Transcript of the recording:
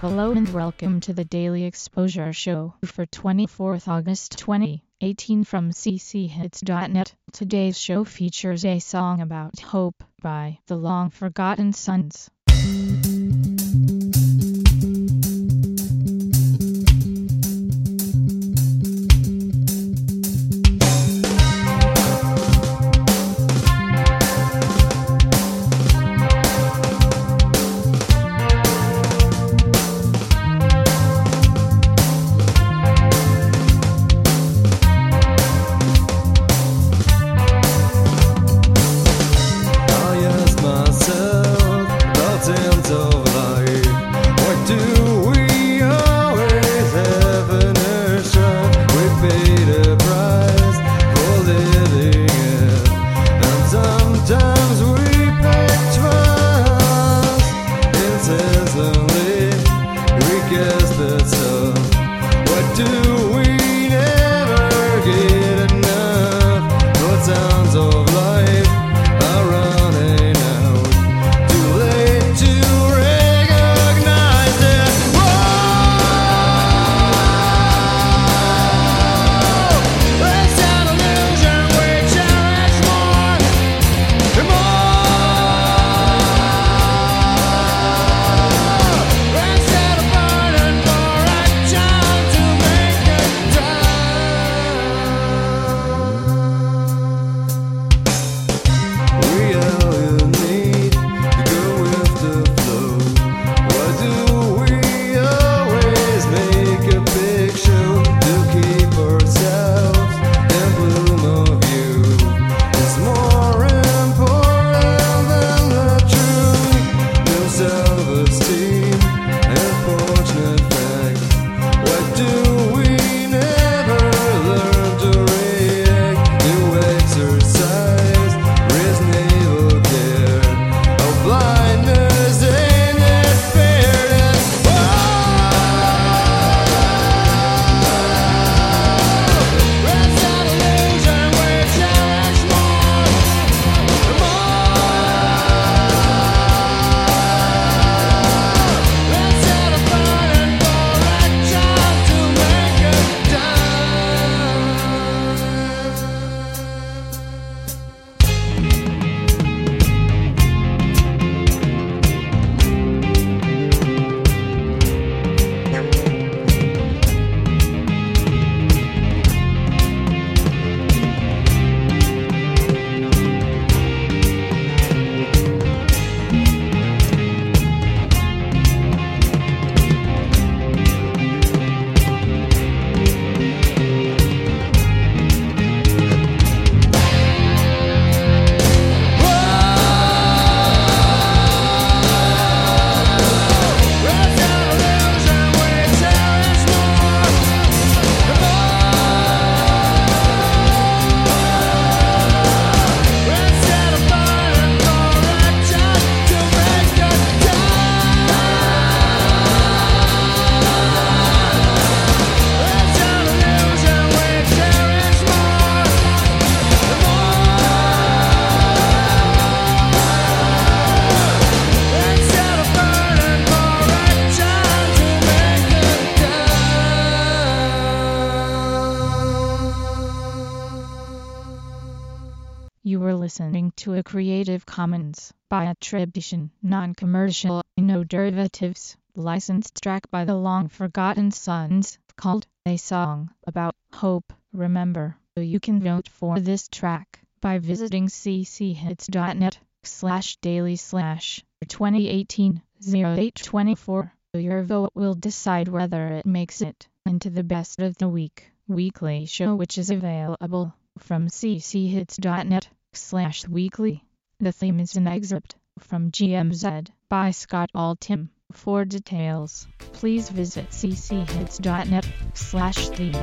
Hello and welcome to the Daily Exposure Show for 24th August 2018 from cchits.net. Today's show features a song about hope by The Long Forgotten Sons. You were listening to a Creative Commons by attribution, non-commercial, no derivatives, licensed track by the Long Forgotten Sons, called A Song About Hope. Remember, you can vote for this track by visiting cchits.net slash daily slash 2018 0824. Your vote will decide whether it makes it into the best of the week weekly show which is available from cchits.net slash weekly. The theme is an excerpt from GMZ by Scott Altham. For details, please visit cchits.net slash theme.